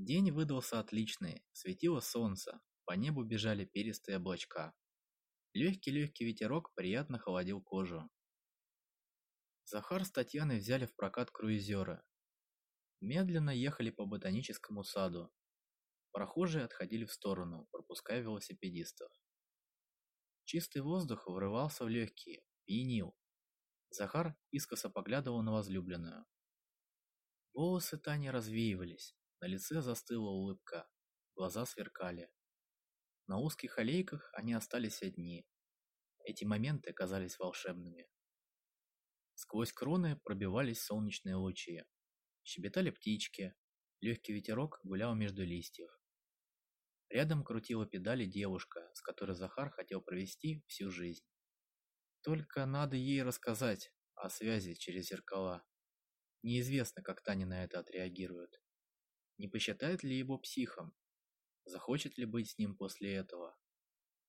День выдался отличный, светило солнце, по небу бежали перистые облачка. Легкий-легкий ветерок приятно холодил кожу. Захар с Татьяной взяли в прокат круизеры. Медленно ехали по ботаническому саду. Прохожие отходили в сторону, пропуская велосипедистов. Чистый воздух врывался в легкие, пьянил. Захар искоса поглядывал на возлюбленную. Волосы Тани развеивались, на лице застыла улыбка, глаза сверкали. На узких аллейках они остались одни. Эти моменты казались волшебными. Сквозь кроны пробивались солнечные лучи. Щебетали птички. Легкий ветерок гулял между листьев. Рядом крутила педали девушка, с которой Захар хотел провести всю жизнь. Только надо ей рассказать о связи через зеркала. Неизвестно, как Таня на это отреагирует. Не посчитает ли его психом? Захочет ли быть с ним после этого?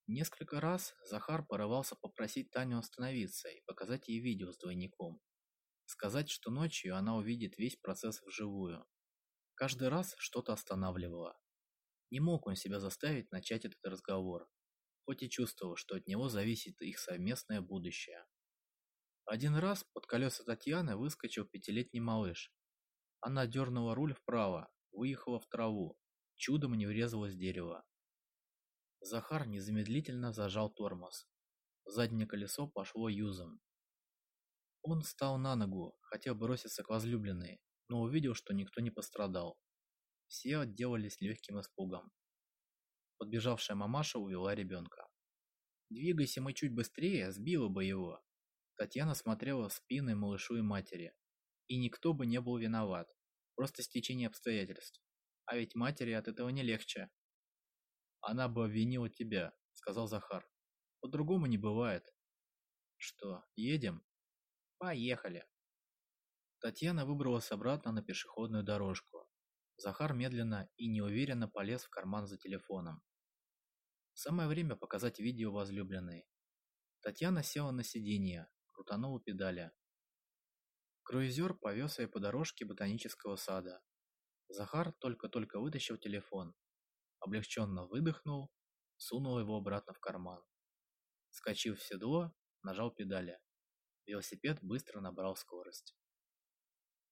Несколько раз Захар порывался попросить Таню остановиться и показать ей видео с двойником. Сказать, что ночью она увидит весь процесс вживую. Каждый раз что-то останавливало. Не мог он себя заставить начать этот разговор, хоть и чувствовал, что от него зависит их совместное будущее. Один раз под колеса Татьяны выскочил пятилетний малыш. Она дернула руль вправо, выехала в траву, чудом не врезалась в дерево. Захар незамедлительно зажал тормоз. Заднее колесо пошло юзом. Он встал на ногу, хотел броситься к возлюбленной, но увидел, что никто не пострадал. Все отделались легким испугом. Подбежавшая мамаша увела ребенка. «Двигайся мы чуть быстрее, сбила бы его!» Татьяна смотрела в спины малышу и матери. И никто бы не был виноват. Просто стечение обстоятельств. А ведь матери от этого не легче. Она бы обвинила тебя, сказал Захар. По-другому не бывает. Что, едем? Поехали. Татьяна выбралась обратно на пешеходную дорожку. Захар медленно и неуверенно полез в карман за телефоном. Самое время показать видео возлюбленной. Татьяна села на сиденье, крутанула педали. Круизер повез ее по дорожке ботанического сада. Захар только-только вытащил телефон. Облегченно выдохнул, сунул его обратно в карман. Скочив в седло, нажал педали. Велосипед быстро набрал скорость.